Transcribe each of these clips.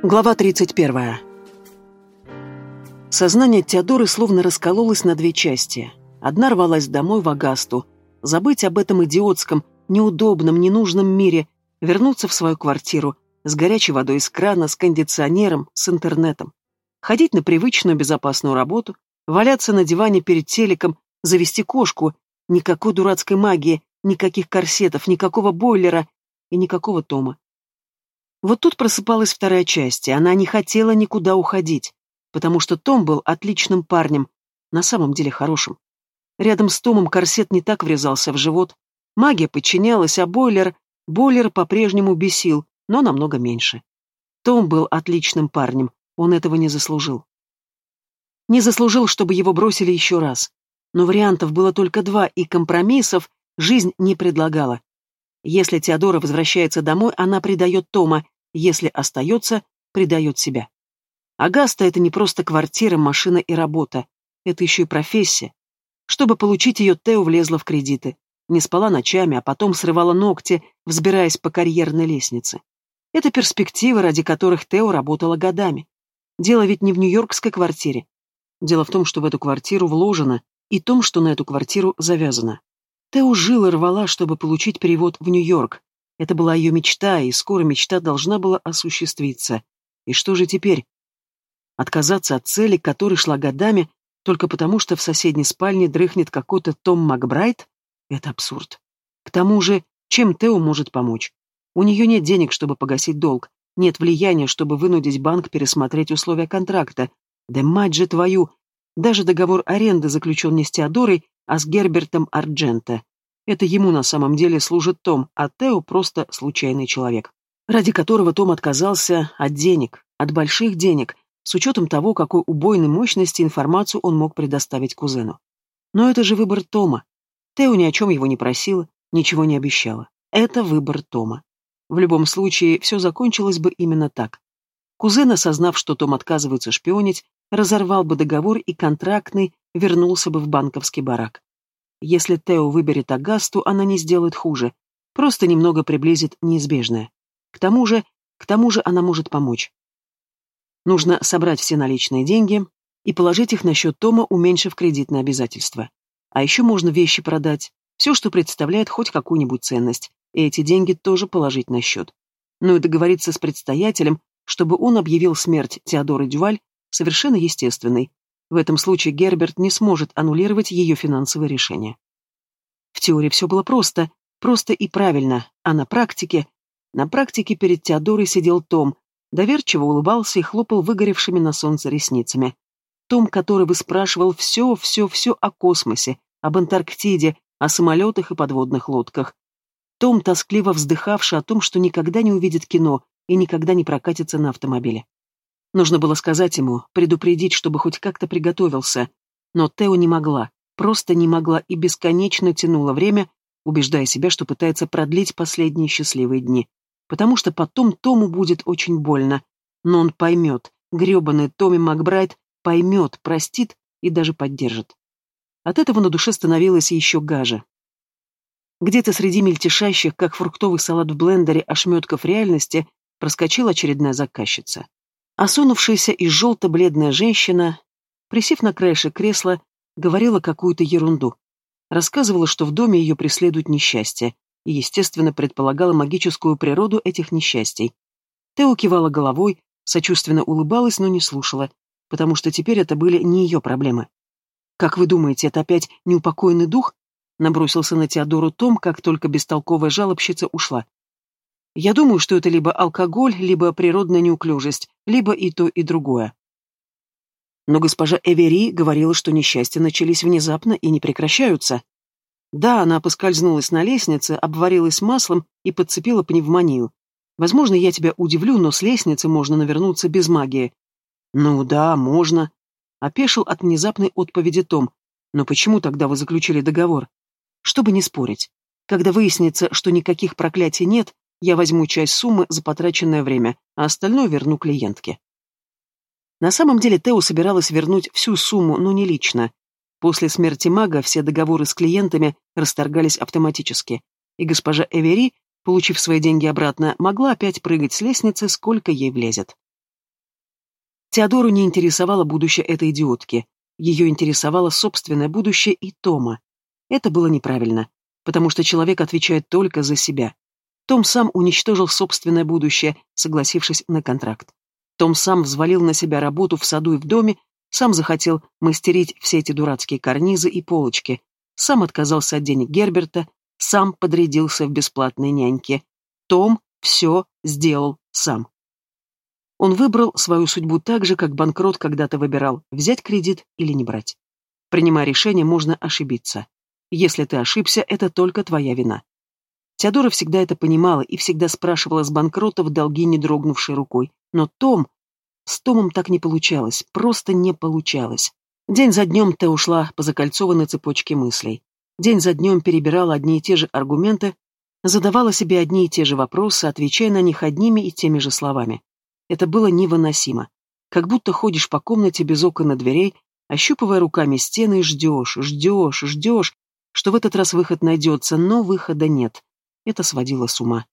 Глава 31. Сознание Теодоры словно раскололось на две части. Одна рвалась домой в Агасту, забыть об этом идиотском, неудобном, ненужном мире, вернуться в свою квартиру, с горячей водой из крана, с кондиционером, с интернетом. Ходить на привычную безопасную работу, валяться на диване перед телеком, завести кошку, никакой дурацкой магии, никаких корсетов, никакого бойлера и никакого Тома. Вот тут просыпалась вторая часть, и она не хотела никуда уходить, потому что Том был отличным парнем, на самом деле хорошим. Рядом с Томом корсет не так врезался в живот, магия подчинялась, а бойлер... Бойлер по-прежнему бесил, но намного меньше. Том был отличным парнем, он этого не заслужил. Не заслужил, чтобы его бросили еще раз. Но вариантов было только два, и компромиссов жизнь не предлагала. Если Теодора возвращается домой, она предает Тома, если остается, предает себя. Агаста — это не просто квартира, машина и работа. Это еще и профессия. Чтобы получить ее, Тео влезла в кредиты. Не спала ночами, а потом срывала ногти, взбираясь по карьерной лестнице. Это перспективы, ради которых Тео работала годами. Дело ведь не в нью-йоркской квартире. Дело в том, что в эту квартиру вложено, и том, что на эту квартиру завязано. Тео жила рвала, чтобы получить перевод в Нью-Йорк. Это была ее мечта, и скоро мечта должна была осуществиться. И что же теперь? Отказаться от цели, к которой шла годами, только потому, что в соседней спальне дрыхнет какой-то Том Макбрайт? Это абсурд. К тому же, чем Тео может помочь? У нее нет денег, чтобы погасить долг, нет влияния, чтобы вынудить банк пересмотреть условия контракта. Да мать же твою! Даже договор аренды заключен с Теодорой, а с Гербертом Арджента. Это ему на самом деле служит Том, а Тео просто случайный человек, ради которого Том отказался от денег, от больших денег, с учетом того, какой убойной мощности информацию он мог предоставить кузену. Но это же выбор Тома. Тео ни о чем его не просила, ничего не обещала. Это выбор Тома. В любом случае, все закончилось бы именно так. Кузен, осознав, что Том отказывается шпионить, разорвал бы договор и контрактный вернулся бы в банковский барак. Если Тео выберет Агасту, она не сделает хуже, просто немного приблизит неизбежное. К тому же, к тому же она может помочь. Нужно собрать все наличные деньги и положить их на счет Тома, уменьшив кредитные обязательства. А еще можно вещи продать, все, что представляет хоть какую-нибудь ценность, и эти деньги тоже положить на счет. Ну и договориться с предстоятелем, чтобы он объявил смерть Теодоры Дюваль совершенно естественной, в этом случае Герберт не сможет аннулировать ее финансовое решение. В теории все было просто, просто и правильно, а на практике... На практике перед Теодорой сидел Том, доверчиво улыбался и хлопал выгоревшими на солнце ресницами. Том, который выспрашивал все, все, все о космосе, об Антарктиде, о самолетах и подводных лодках. Том, тоскливо вздыхавший о том, что никогда не увидит кино и никогда не прокатится на автомобиле. Нужно было сказать ему, предупредить, чтобы хоть как-то приготовился. Но Тео не могла, просто не могла и бесконечно тянула время, убеждая себя, что пытается продлить последние счастливые дни. Потому что потом Тому будет очень больно. Но он поймет, гребаный Томми Макбрайт поймет, простит и даже поддержит. От этого на душе становилось еще гаже. Где-то среди мельтешащих, как фруктовый салат в блендере, ошметков реальности проскочила очередная заказчица. Осунувшаяся и желто-бледная женщина, присев на краешек кресла, говорила какую-то ерунду. Рассказывала, что в доме ее преследует несчастье, и, естественно, предполагала магическую природу этих несчастий. Тео кивала головой, сочувственно улыбалась, но не слушала, потому что теперь это были не ее проблемы. «Как вы думаете, это опять неупокоенный дух?» Набросился на Теодору Том, как только бестолковая жалобщица ушла. Я думаю, что это либо алкоголь, либо природная неуклюжесть, либо и то, и другое. Но госпожа Эвери говорила, что несчастья начались внезапно и не прекращаются. Да, она поскользнулась на лестнице, обварилась маслом и подцепила пневмонию. Возможно, я тебя удивлю, но с лестницы можно навернуться без магии. Ну да, можно. Опешил от внезапной отповеди Том. Но почему тогда вы заключили договор? Чтобы не спорить. Когда выяснится, что никаких проклятий нет, я возьму часть суммы за потраченное время, а остальное верну клиентке. На самом деле Тео собиралась вернуть всю сумму, но не лично. После смерти мага все договоры с клиентами расторгались автоматически, и госпожа Эвери, получив свои деньги обратно, могла опять прыгать с лестницы, сколько ей влезет. Теодору не интересовало будущее этой идиотки. Ее интересовало собственное будущее и Тома. Это было неправильно, потому что человек отвечает только за себя. Том сам уничтожил собственное будущее, согласившись на контракт. Том сам взвалил на себя работу в саду и в доме, сам захотел мастерить все эти дурацкие карнизы и полочки, сам отказался от денег Герберта, сам подрядился в бесплатные няньки. Том все сделал сам. Он выбрал свою судьбу так же, как банкрот когда-то выбирал, взять кредит или не брать. Принимая решение, можно ошибиться. Если ты ошибся, это только твоя вина. Теодора всегда это понимала и всегда спрашивала с банкротов долги, не дрогнувшей рукой. Но Том... С Томом так не получалось, просто не получалось. День за днем ты ушла по закольцованной цепочке мыслей. День за днем перебирала одни и те же аргументы, задавала себе одни и те же вопросы, отвечая на них одними и теми же словами. Это было невыносимо. Как будто ходишь по комнате без окон и дверей, ощупывая руками стены и ждешь, ждешь, ждешь, что в этот раз выход найдется, но выхода нет. Это сводило с ума.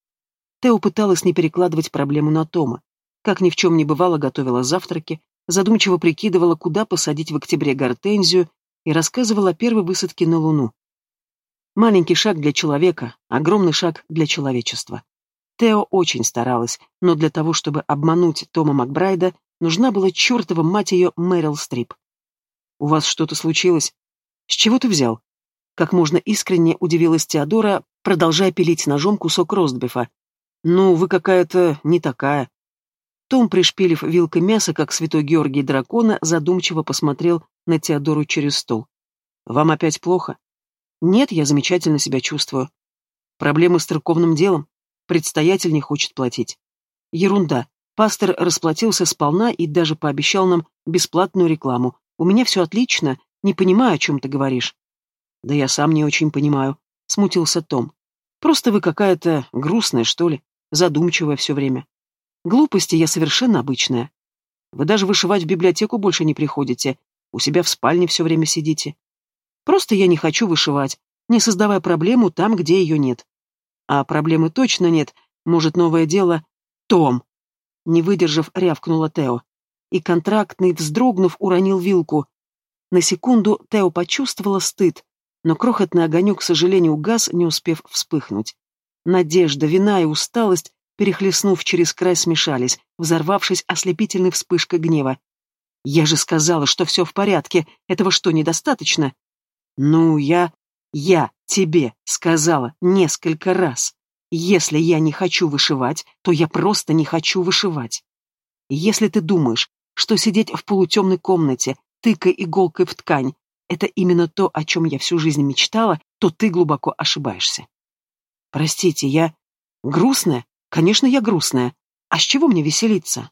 Тео пыталась не перекладывать проблему на Тома. Как ни в чем не бывало, готовила завтраки, задумчиво прикидывала, куда посадить в октябре гортензию и рассказывала о первой высадке на Луну. Маленький шаг для человека, огромный шаг для человечества. Тео очень старалась, но для того, чтобы обмануть Тома Макбрайда, нужна была чертова мать ее Мэрил Стрип. «У вас что-то случилось? С чего ты взял?» Как можно искренне удивилась Теодора, продолжая пилить ножом кусок ростбифа. «Ну, вы какая-то не такая». Том, пришпилив вилкой мясо, как святой Георгий дракона, задумчиво посмотрел на Теодору через стол. «Вам опять плохо?» «Нет, я замечательно себя чувствую. Проблемы с церковным делом. Предстоятель не хочет платить». «Ерунда. Пастор расплатился сполна и даже пообещал нам бесплатную рекламу. У меня все отлично, не понимаю, о чем ты говоришь». «Да я сам не очень понимаю», — смутился Том. Просто вы какая-то грустная, что ли, задумчивая все время. Глупости я совершенно обычная. Вы даже вышивать в библиотеку больше не приходите, у себя в спальне все время сидите. Просто я не хочу вышивать, не создавая проблему там, где ее нет. А проблемы точно нет, может, новое дело... Том! Не выдержав, рявкнула Тео. И контрактный, вздрогнув, уронил вилку. На секунду Тео почувствовала стыд, но крохотный огонек, к сожалению, угас, не успев вспыхнуть. Надежда, вина и усталость, перехлестнув через край, смешались, взорвавшись ослепительной вспышкой гнева. «Я же сказала, что все в порядке. Этого что, недостаточно?» «Ну, я... я тебе сказала несколько раз. Если я не хочу вышивать, то я просто не хочу вышивать. Если ты думаешь, что сидеть в полутемной комнате, тыкая иголкой в ткань, это именно то, о чем я всю жизнь мечтала, то ты глубоко ошибаешься. Простите, я... Грустная? Конечно, я грустная. А с чего мне веселиться?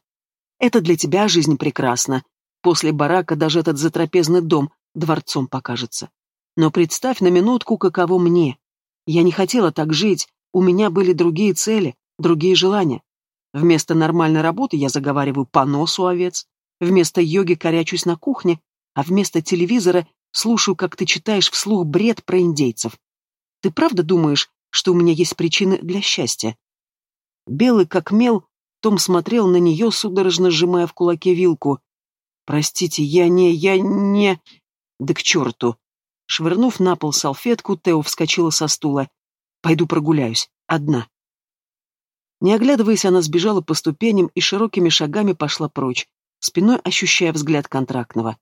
Это для тебя жизнь прекрасна. После барака даже этот затрапезный дом дворцом покажется. Но представь на минутку, каково мне. Я не хотела так жить, у меня были другие цели, другие желания. Вместо нормальной работы я заговариваю по носу овец, вместо йоги корячусь на кухне, а вместо телевизора Слушаю, как ты читаешь вслух бред про индейцев. Ты правда думаешь, что у меня есть причины для счастья?» Белый как мел, Том смотрел на нее, судорожно сжимая в кулаке вилку. «Простите, я не... я не...» «Да к черту!» Швырнув на пол салфетку, Тео вскочила со стула. «Пойду прогуляюсь. Одна». Не оглядываясь, она сбежала по ступеням и широкими шагами пошла прочь, спиной ощущая взгляд контрактного.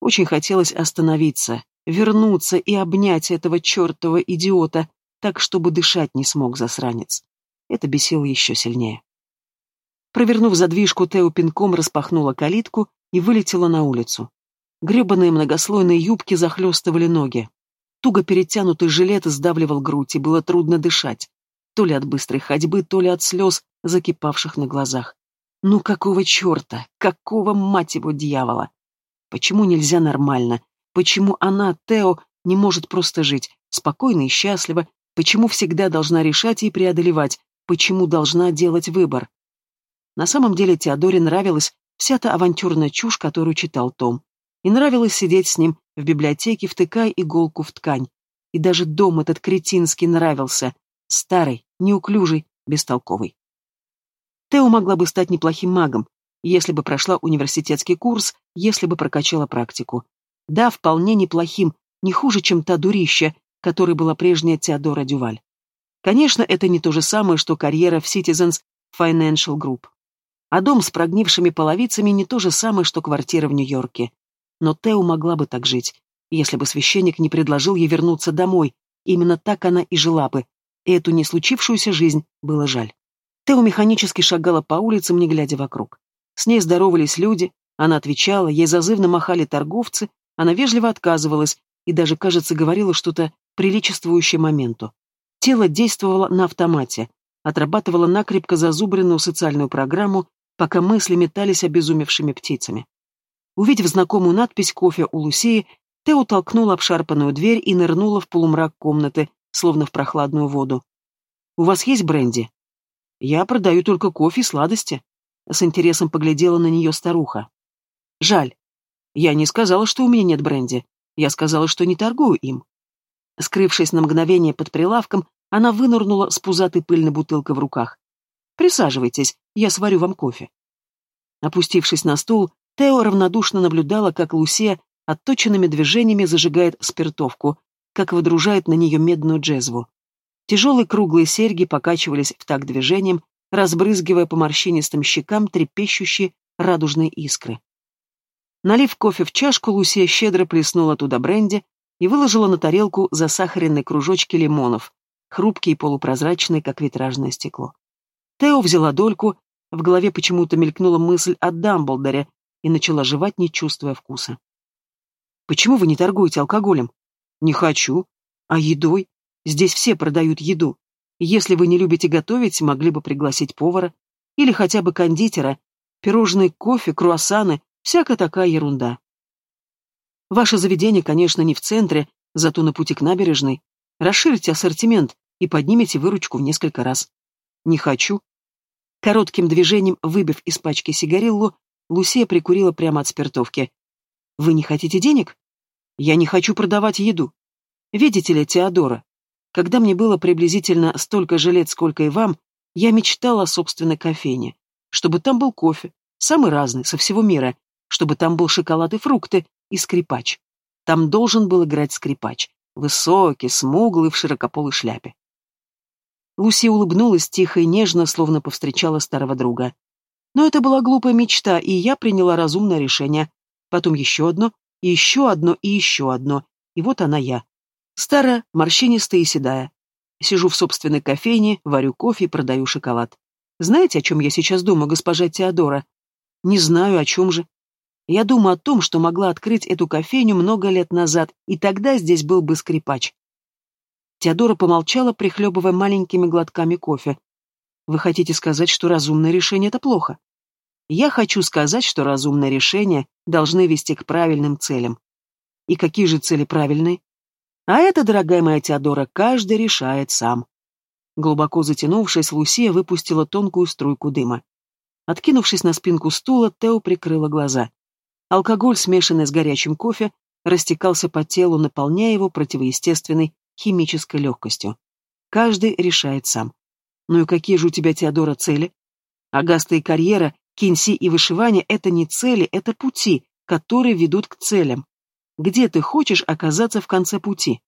Очень хотелось остановиться, вернуться и обнять этого чертова идиота, так, чтобы дышать не смог засранец. Это бесило еще сильнее. Провернув задвижку, Тео пинком распахнула калитку и вылетела на улицу. Гребаные многослойные юбки захлестывали ноги. Туго перетянутый жилет сдавливал грудь, и было трудно дышать. То ли от быстрой ходьбы, то ли от слез, закипавших на глазах. Ну какого черта? Какого, мать его, дьявола? Почему нельзя нормально? Почему она, Тео, не может просто жить, спокойно и счастливо? Почему всегда должна решать и преодолевать? Почему должна делать выбор? На самом деле Теодоре нравилась вся та авантюрная чушь, которую читал Том. И нравилось сидеть с ним в библиотеке, втыкая иголку в ткань. И даже дом этот кретинский нравился. Старый, неуклюжий, бестолковый. Тео могла бы стать неплохим магом, если бы прошла университетский курс, если бы прокачала практику. Да, вполне неплохим, не хуже, чем та дурища, которой была прежняя Теодора Дюваль. Конечно, это не то же самое, что карьера в Citizens Financial Group. А дом с прогнившими половицами не то же самое, что квартира в Нью-Йорке. Но Тео могла бы так жить, если бы священник не предложил ей вернуться домой. Именно так она и жила бы. И эту не случившуюся жизнь было жаль. Тео механически шагала по улицам, не глядя вокруг. С ней здоровались люди, она отвечала, ей зазывно махали торговцы, она вежливо отказывалась и даже, кажется, говорила что-то приличествующее моменту. Тело действовало на автомате, отрабатывало накрепко зазубренную социальную программу, пока мысли метались обезумевшими птицами. Увидев знакомую надпись «Кофе у Лусеи», Тео толкнула обшарпанную дверь и нырнула в полумрак комнаты, словно в прохладную воду. «У вас есть бренди?» «Я продаю только кофе и сладости», — с интересом поглядела на нее старуха. «Жаль. Я не сказала, что у меня нет бренди. Я сказала, что не торгую им». Скрывшись на мгновение под прилавком, она вынырнула с пузатой пыльной бутылкой в руках. «Присаживайтесь, я сварю вам кофе». Опустившись на стул, Тео равнодушно наблюдала, как Лусия отточенными движениями зажигает спиртовку, как выдружает на нее медную джезву. Тяжелые круглые серьги покачивались в такт движением, разбрызгивая по морщинистым щекам трепещущие радужные искры. Налив кофе в чашку, Лусия щедро плеснула туда бренди и выложила на тарелку засахаренные кружочки лимонов, хрупкие и полупрозрачные, как витражное стекло. Тео взяла дольку, в голове почему-то мелькнула мысль о Дамблдоре и начала жевать, не чувствуя вкуса. Почему вы не торгуете алкоголем? Не хочу. А едой? Здесь все продают еду. Если вы не любите готовить, могли бы пригласить повара. Или хотя бы кондитера. Пирожные, кофе, круассаны, всякая такая ерунда. Ваше заведение, конечно, не в центре, зато на пути к набережной. Расширьте ассортимент и поднимите выручку в несколько раз. Не хочу. Коротким движением, выбив из пачки сигариллу, Лусия прикурила прямо от спиртовки. Вы не хотите денег? Я не хочу продавать еду. Видите ли, Теодора, когда мне было приблизительно столько же лет, сколько и вам, я мечтала о собственной кофейне. Чтобы там был кофе, самый разный, со всего мира, чтобы там был шоколад и фрукты, и скрипач. Там должен был играть скрипач. Высокий, смуглый, в широкополой шляпе. Луси улыбнулась тихо и нежно, словно повстречала старого друга. Но это была глупая мечта, и я приняла разумное решение потом еще одно, и еще одно, и еще одно. И вот она я. Старая, морщинистая и седая. Сижу в собственной кофейне, варю кофе и продаю шоколад. Знаете, о чем я сейчас думаю, госпожа Теодора? Не знаю, о чем же. Я думаю о том, что могла открыть эту кофейню много лет назад, и тогда здесь был бы скрипач. Теодора помолчала, прихлебывая маленькими глотками кофе. Вы хотите сказать, что разумное решение — это плохо? Я хочу сказать, что разумные решения должны вести к правильным целям. И какие же цели правильные? А это, дорогая моя Теодора, каждый решает сам. Глубоко затянувшись, Лусия выпустила тонкую струйку дыма. Откинувшись на спинку стула, Тео прикрыла глаза. Алкоголь, смешанный с горячим кофе, растекался по телу, наполняя его противоестественной химической легкостью. Каждый решает сам. Ну и какие же у тебя, Теодора, цели? Агаста и карьера Кинси и вышивание — это не цели, это пути, которые ведут к целям. Где ты хочешь оказаться в конце пути?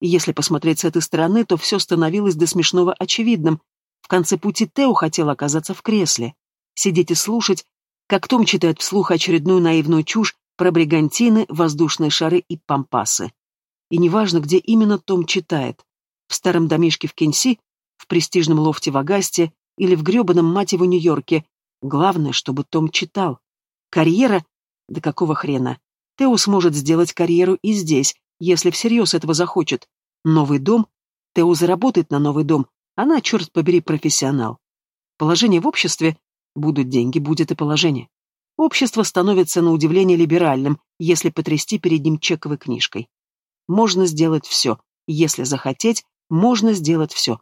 И если посмотреть с этой стороны, то все становилось до смешного очевидным. В конце пути Тео хотел оказаться в кресле. Сидеть и слушать, как Том читает вслух очередную наивную чушь про бригантины, воздушные шары и пампасы. И неважно, где именно Том читает. В старом домишке в Кенси, в престижном лофте в Агасте или в гребаном мать его Нью-Йорке, Главное, чтобы Том читал. Карьера? Да какого хрена? Тео сможет сделать карьеру и здесь, если всерьез этого захочет. Новый дом? Тео заработает на новый дом. Она, черт побери, профессионал. Положение в обществе? Будут деньги, будет и положение. Общество становится на удивление либеральным, если потрясти перед ним чековой книжкой. Можно сделать все. Если захотеть, можно сделать все.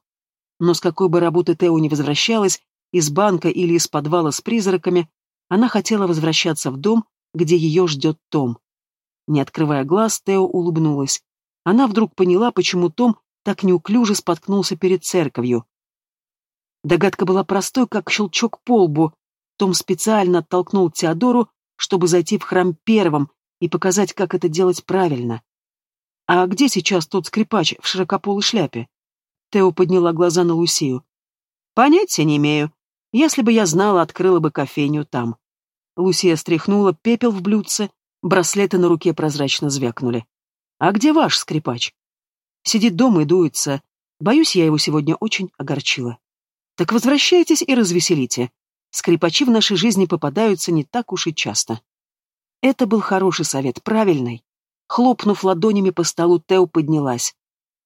Но с какой бы работы Тео не возвращалась, из банка или из подвала с призраками, она хотела возвращаться в дом, где ее ждет Том. Не открывая глаз, Тео улыбнулась. Она вдруг поняла, почему Том так неуклюже споткнулся перед церковью. Догадка была простой, как щелчок по лбу. Том специально оттолкнул Теодору, чтобы зайти в храм первым и показать, как это делать правильно. «А где сейчас тот скрипач в широкополой шляпе?» Тео подняла глаза на Лусию. «Понятия не имею. Если бы я знала, открыла бы кофейню там». Лусия стряхнула пепел в блюдце, браслеты на руке прозрачно звякнули. «А где ваш скрипач?» «Сидит дома и дуется. Боюсь, я его сегодня очень огорчила». «Так возвращайтесь и развеселите. Скрипачи в нашей жизни попадаются не так уж и часто». Это был хороший совет, правильный. Хлопнув ладонями по столу, Тео поднялась.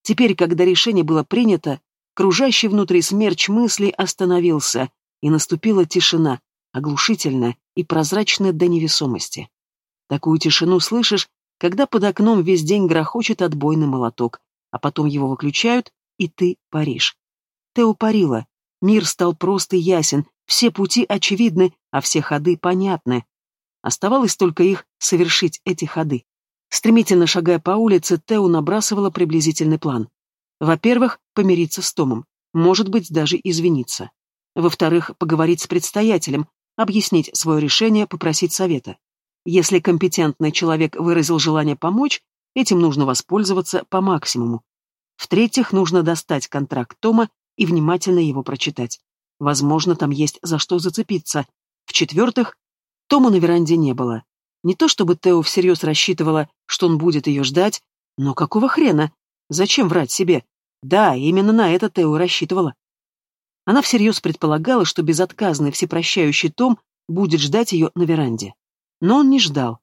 Теперь, когда решение было принято, кружащий внутри смерч мыслей остановился, и наступила тишина, оглушительная и прозрачная до невесомости. Такую тишину слышишь, когда под окном весь день грохочет отбойный молоток, а потом его выключают, и ты паришь. Тео парила. Мир стал просто ясен, все пути очевидны, а все ходы понятны. Оставалось только их совершить, эти ходы. Стремительно шагая по улице, Тео набрасывала приблизительный план. Во-первых, помириться с Томом, может быть, даже извиниться. Во-вторых, поговорить с предстоятелем, объяснить свое решение, попросить совета. Если компетентный человек выразил желание помочь, этим нужно воспользоваться по максимуму. В-третьих, нужно достать контракт Тома и внимательно его прочитать. Возможно, там есть за что зацепиться. В-четвертых, Тома на веранде не было. Не то чтобы Тео всерьез рассчитывала, что он будет ее ждать, но какого хрена? Зачем врать себе? Да, именно на это Тео рассчитывала. Она всерьез предполагала, что безотказный всепрощающий Том будет ждать ее на веранде. Но он не ждал.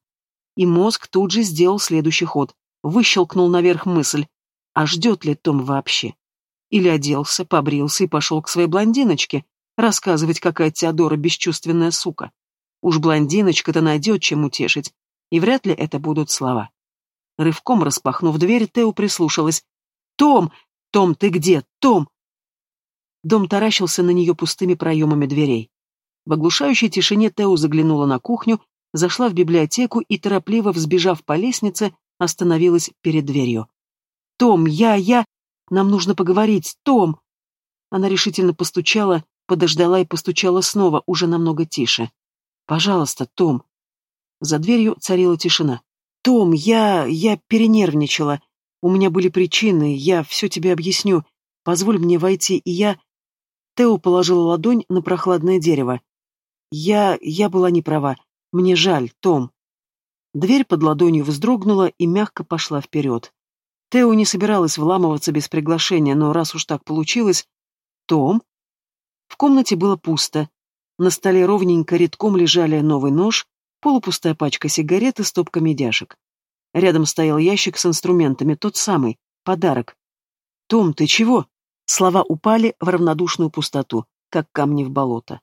И мозг тут же сделал следующий ход, выщелкнул наверх мысль, а ждет ли Том вообще? Или оделся, побрился и пошел к своей блондиночке, рассказывать, какая Теодора бесчувственная сука. Уж блондиночка-то найдет, чем утешить, и вряд ли это будут слова. Рывком распахнув дверь, Тео прислушалась. «Том! Том, ты где? Том!» Дом таращился на нее пустыми проемами дверей. В оглушающей тишине Тео заглянула на кухню, зашла в библиотеку и, торопливо взбежав по лестнице, остановилась перед дверью. «Том, я, я... Нам нужно поговорить, Том!» Она решительно постучала, подождала и постучала снова, уже намного тише. Пожалуйста, Том. За дверью царила тишина. Том, я... я перенервничала. У меня были причины, я все тебе объясню. Позволь мне войти, и я... Тео положила ладонь на прохладное дерево. Я... я была не права. Мне жаль, Том. Дверь под ладонью вздрогнула и мягко пошла вперед. Тео не собиралась вламываться без приглашения, но раз уж так получилось... Том? В комнате было пусто. На столе ровненько редком лежали новый нож, полупустая пачка сигарет и стопка медяшек. Рядом стоял ящик с инструментами, тот самый, подарок. «Том, ты чего?» Слова упали в равнодушную пустоту, как камни в болото.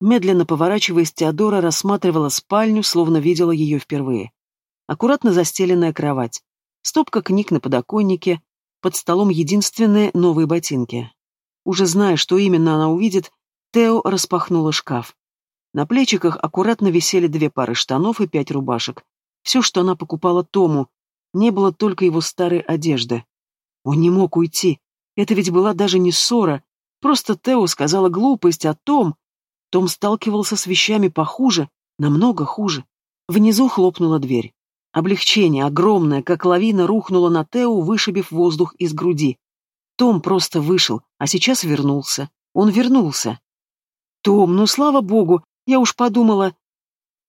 Медленно поворачиваясь, Теодора рассматривала спальню, словно видела ее впервые. Аккуратно застеленная кровать, стопка книг на подоконнике, под столом единственные новые ботинки. Уже зная, что именно она увидит, Тео распахнула шкаф. На плечиках аккуратно висели две пары штанов и пять рубашек. Все, что она покупала Тому. Не было только его старой одежды. Он не мог уйти. Это ведь была даже не ссора. Просто Тео сказала глупость о Том. Том сталкивался с вещами похуже, намного хуже. Внизу хлопнула дверь. Облегчение, огромное, как лавина, рухнуло на Тео, вышибив воздух из груди. Том просто вышел, а сейчас вернулся. Он вернулся. «Том, ну слава богу, я уж подумала...»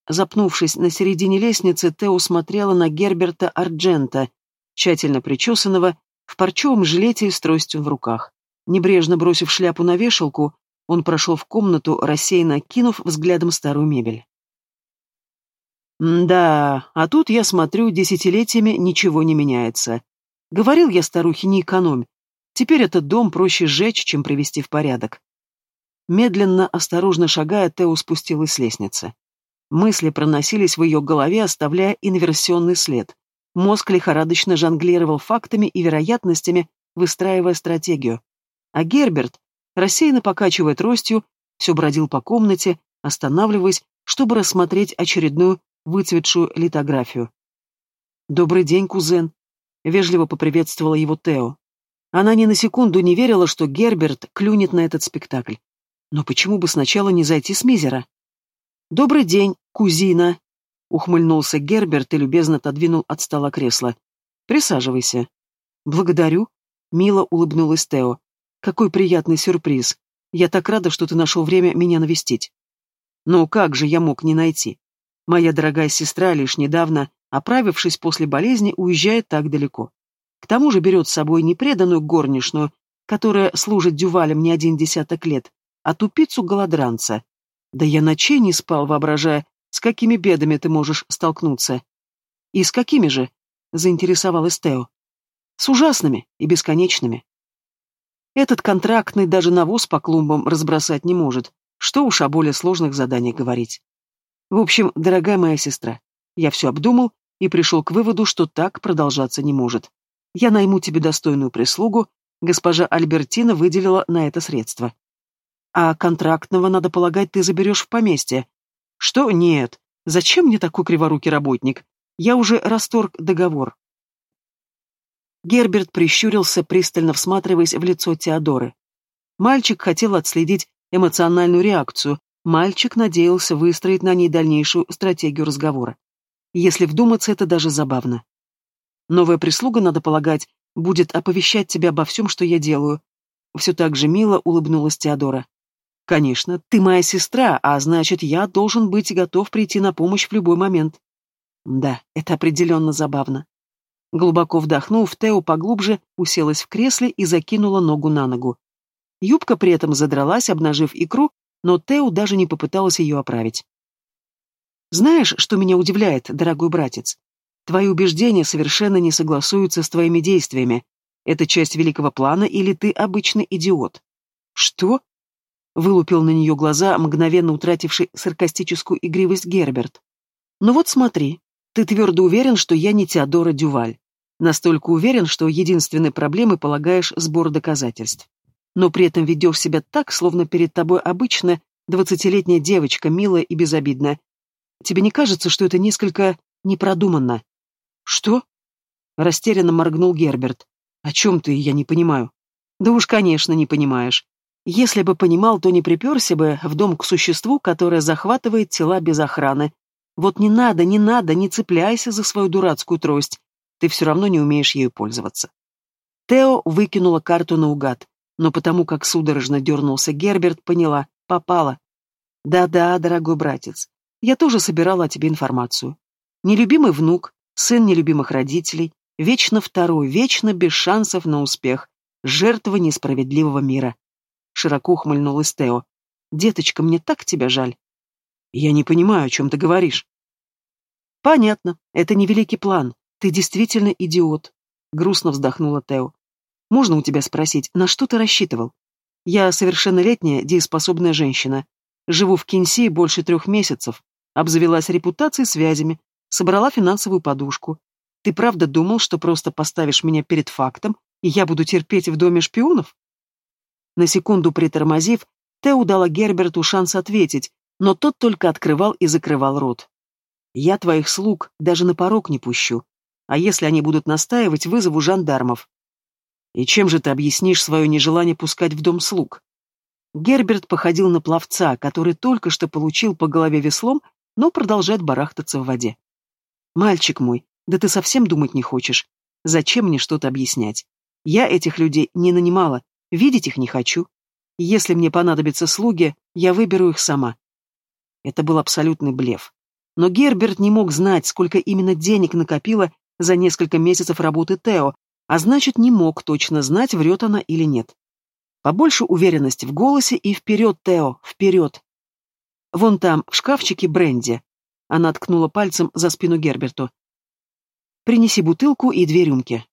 Запнувшись на середине лестницы, Тео смотрела на Герберта Арджента, тщательно причесанного, в парчевом жилете и с тростью в руках. Небрежно бросив шляпу на вешалку, он прошел в комнату, рассеянно кинув взглядом старую мебель. «Да, а тут, я смотрю, десятилетиями ничего не меняется. Говорил я старухе, не экономь. Теперь этот дом проще сжечь, чем привести в порядок. Медленно, осторожно шагая, Тео спустилась с лестницы. Мысли проносились в ее голове, оставляя инверсионный след. Мозг лихорадочно жонглировал фактами и вероятностями, выстраивая стратегию. А Герберт, рассеянно покачивая тростью, все бродил по комнате, останавливаясь, чтобы рассмотреть очередную выцветшую литографию. «Добрый день, кузен», — вежливо поприветствовала его Тео. Она ни на секунду не верила, что Герберт клюнет на этот спектакль. Но почему бы сначала не зайти с Мизера? «Добрый день, кузина!» — ухмыльнулся Герберт и любезно отодвинул от стола кресло. «Присаживайся». «Благодарю», — мило улыбнулась Тео. «Какой приятный сюрприз. Я так рада, что ты нашел время меня навестить». «Ну как же я мог не найти? Моя дорогая сестра лишь недавно, оправившись после болезни, уезжает так далеко. К тому же берет с собой не преданную горничную, которая служит дювалем не один десяток лет, а тупицу-голодранца. Да я ночей не спал, воображая, с какими бедами ты можешь столкнуться. И с какими же? Заинтересовалась Тео. С ужасными и бесконечными. Этот контрактный даже навоз по клумбам разбросать не может, что уж о более сложных заданиях говорить. В общем, дорогая моя сестра, я все обдумал и пришел к выводу, что так продолжаться не может. Я найму тебе достойную прислугу, госпожа Альбертина выделила на это средства. А контрактного, надо полагать, ты заберешь в поместье. Что? Нет. Зачем мне такой криворукий работник? Я уже расторг договор. Герберт прищурился, пристально всматриваясь в лицо Теодоры. Мальчик хотел отследить эмоциональную реакцию, мальчик надеялся выстроить на ней дальнейшую стратегию разговора. Если вдуматься, это даже забавно. Новая прислуга, надо полагать, будет оповещать тебя обо всем, что я делаю. Все так же мило улыбнулась Теодора. Конечно, ты моя сестра, а значит, я должен быть готов прийти на помощь в любой момент. Да, это определенно забавно. Глубоко вдохнув, Тео поглубже уселась в кресле и закинула ногу на ногу. Юбка при этом задралась, обнажив икру, но Тео даже не попыталась ее оправить. «Знаешь, что меня удивляет, дорогой братец? Твои убеждения совершенно не согласуются с твоими действиями. Это часть великого плана или ты обычный идиот?» «Что?» Вылупил на нее глаза, мгновенно утративший саркастическую игривость Герберт. «Ну вот смотри, ты твердо уверен, что я не Теодора Дюваль. Настолько уверен, что единственной проблемой полагаешь сбор доказательств. Но при этом ведешь себя так, словно перед тобой обычная двадцатилетняя девочка, милая и безобидная. Тебе не кажется, что это несколько непродуманно?» «Что?» Растерянно моргнул Герберт. «О чем ты, я не понимаю?» «Да уж, конечно, не понимаешь. Если бы понимал, то не приперся бы в дом к существу, которое захватывает тела без охраны. Вот не надо, не надо, не цепляйся за свою дурацкую трость. Ты все равно не умеешь ею пользоваться. Тео выкинула карту наугад, но потому как судорожно дернулся Герберт, поняла, попала. Да-да, дорогой братец, я тоже собирала о тебе информацию. Нелюбимый внук, сын нелюбимых родителей, вечно второй, вечно без шансов на успех, жертва несправедливого мира широко ухмыльнулась Тео. «Деточка, мне так тебя жаль». «Я не понимаю, о чем ты говоришь». «Понятно, это не великий план. Ты действительно идиот», — грустно вздохнула Тео. «Можно у тебя спросить, на что ты рассчитывал? Я совершеннолетняя, дееспособная женщина. Живу в Кинси больше трех месяцев. Обзавелась репутацией связями, собрала финансовую подушку. Ты правда думал, что просто поставишь меня перед фактом, и я буду терпеть в доме шпионов?» На секунду притормозив, Тео дала Герберту шанс ответить, но тот только открывал и закрывал рот. «Я твоих слуг даже на порог не пущу. А если они будут настаивать, вызову жандармов». «И чем же ты объяснишь свое нежелание пускать в дом слуг?» Герберт походил на пловца, который только что получил по голове веслом, но продолжает барахтаться в воде. «Мальчик мой, да ты совсем думать не хочешь. Зачем мне что-то объяснять? Я этих людей не нанимала, Видеть их не хочу. Если мне понадобятся слуги, я выберу их сама. Это был абсолютный блеф. Но Герберт не мог знать, сколько именно денег накопила за несколько месяцев работы Тео, а значит, не мог точно знать, врет она или нет. Побольше уверенности в голосе и вперед, Тео, вперед. Вон там, в шкафчике бренди. Она ткнула пальцем за спину Герберту. Принеси бутылку и две рюмки.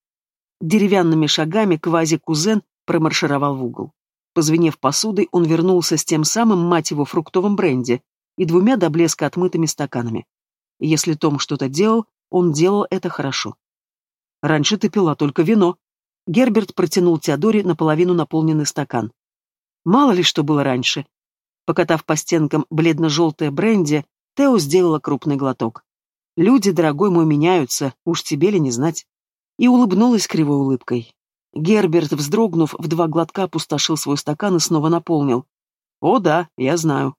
Деревянными шагами квази-кузен промаршировал в угол. Позвенев посудой, он вернулся с тем самым, мать его, фруктовым бренди и двумя до блеска отмытыми стаканами. Если Том что-то делал, он делал это хорошо. «Раньше ты пила только вино». Герберт протянул Теодоре наполовину наполненный стакан. Мало ли что было раньше. Покатав по стенкам бледно-желтое бренди, Тео сделала крупный глоток. «Люди, дорогой мой, меняются, уж тебе ли не знать». И улыбнулась кривой улыбкой. Герберт, вздрогнув, в два глотка опустошил свой стакан и снова наполнил. «О да, я знаю».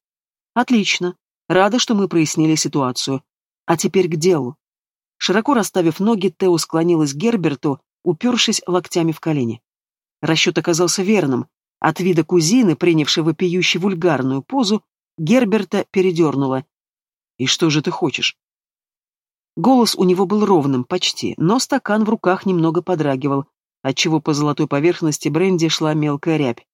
«Отлично. Рада, что мы прояснили ситуацию. А теперь к делу. Широко расставив ноги, Тео склонилась к Герберту, упершись локтями в колени. Расчет оказался верным. От вида кузины, принявшей вопиюще вульгарную позу, Герберта передернула. «И что же ты хочешь?» Голос у него был ровным, почти, но стакан в руках немного подрагивал, отчего по золотой поверхности бренди шла мелкая рябь.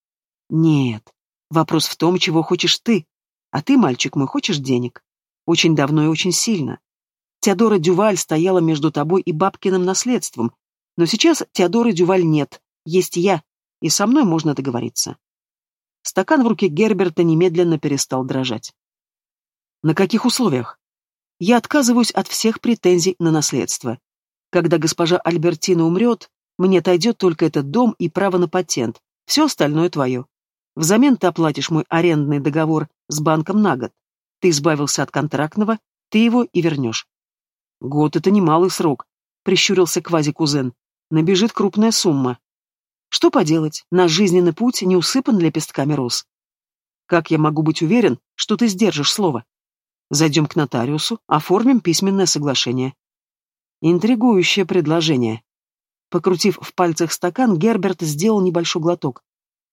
«Нет, вопрос в том, чего хочешь ты. А ты, мальчик мой, хочешь денег. Очень давно и очень сильно. Теодора Дюваль стояла между тобой и бабкиным наследством, но сейчас Теодоры Дюваль нет, есть я, и со мной можно договориться. Стакан в руке Герберта немедленно перестал дрожать. На каких условиях? Я отказываюсь от всех претензий на наследство. Когда госпожа Альбертина умрет, мне отойдет только этот дом и право на патент, все остальное твое. Взамен ты оплатишь мой арендный договор с банком на год. Ты избавился от контрактного, ты его и вернешь. Год — это немалый срок, — прищурился квази-кузен. Набежит крупная сумма. Что поделать, наш жизненный путь не усыпан лепестками роз. Как я могу быть уверен, что ты сдержишь слово? Зайдем к нотариусу, оформим письменное соглашение. Интригующее предложение. Покрутив в пальцах стакан, Герберт сделал небольшой глоток.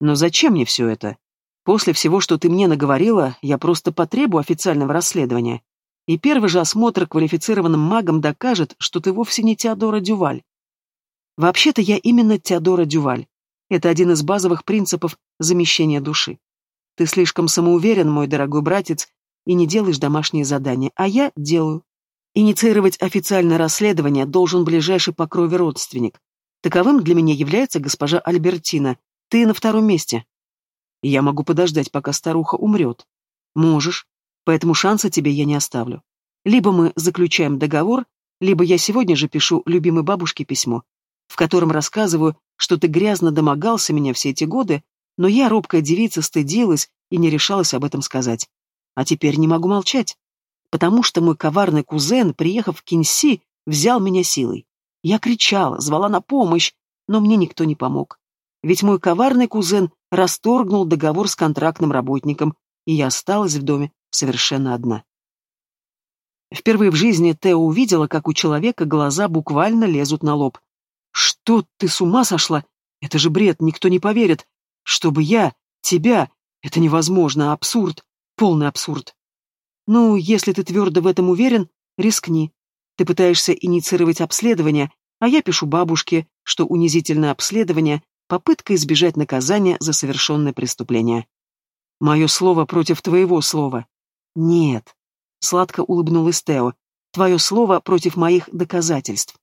Но зачем мне все это? После всего, что ты мне наговорила, я просто потребую официального расследования и первый же осмотр квалифицированным магом докажет, что ты вовсе не Теодора Дюваль. Вообще-то я именно Теодора Дюваль. Это один из базовых принципов замещения души. Ты слишком самоуверен, мой дорогой братец, и не делаешь домашние задания, а я делаю. Инициировать официальное расследование должен ближайший по крови родственник. Таковым для меня является госпожа Альбертина. Ты на втором месте. Я могу подождать, пока старуха умрет. Можешь, Поэтому шанса тебе я не оставлю. Либо мы заключаем договор, либо я сегодня же пишу любимой бабушке письмо, в котором рассказываю, что ты грязно домогался меня все эти годы, но я, робкая девица, стыдилась и не решалась об этом сказать. А теперь не могу молчать, потому что мой коварный кузен, приехав в Кинси, взял меня силой. Я кричала, звала на помощь, но мне никто не помог. Ведь мой коварный кузен расторгнул договор с контрактным работником, и я осталась в доме совершенно одна. Впервые в жизни Тео увидела, как у человека глаза буквально лезут на лоб. «Что, ты с ума сошла? Это же бред, никто не поверит. Чтобы я, тебя, это невозможно, абсурд, полный абсурд. Ну, если ты твердо в этом уверен, рискни. Ты пытаешься инициировать обследование, а я пишу бабушке, что унизительное обследование — попытка избежать наказания за совершенное преступление. Мое слово против твоего слова. «Нет», — сладко улыбнулась Тео, — «твое слово против моих доказательств».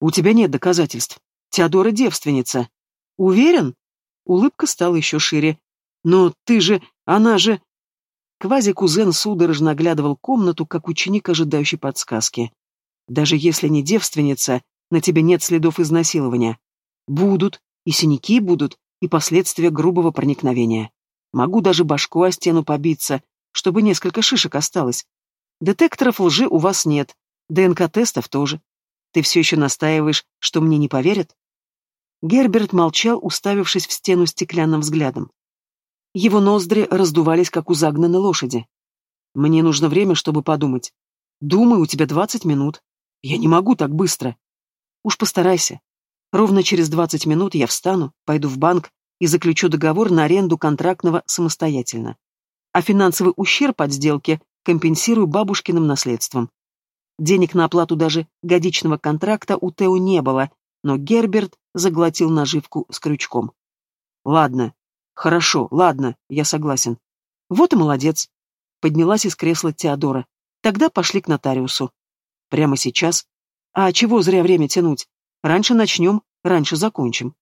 «У тебя нет доказательств. Теодора девственница». «Уверен?» Улыбка стала еще шире. «Но ты же... Она же...» Квази-кузен судорожно оглядывал комнату, как ученик, ожидающий подсказки. «Даже если не девственница, на тебе нет следов изнасилования. Будут, и синяки будут, и последствия грубого проникновения. Могу даже башку о стену побиться, чтобы несколько шишек осталось. Детекторов лжи у вас нет, ДНК-тестов тоже. Ты все еще настаиваешь, что мне не поверят?» Герберт молчал, уставившись в стену стеклянным взглядом. Его ноздри раздувались, как у загнанной лошади. «Мне нужно время, чтобы подумать. Думаю, у тебя двадцать минут. Я не могу так быстро. Уж постарайся. Ровно через двадцать минут я встану, пойду в банк и заключу договор на аренду контрактного самостоятельно а финансовый ущерб от сделки компенсирую бабушкиным наследством. Денег на оплату даже годичного контракта у Тео не было, но Герберт заглотил наживку с крючком. «Ладно, хорошо, ладно, я согласен. Вот и молодец», — поднялась из кресла Теодора. «Тогда пошли к нотариусу». «Прямо сейчас? А чего зря время тянуть? Раньше начнем, раньше закончим».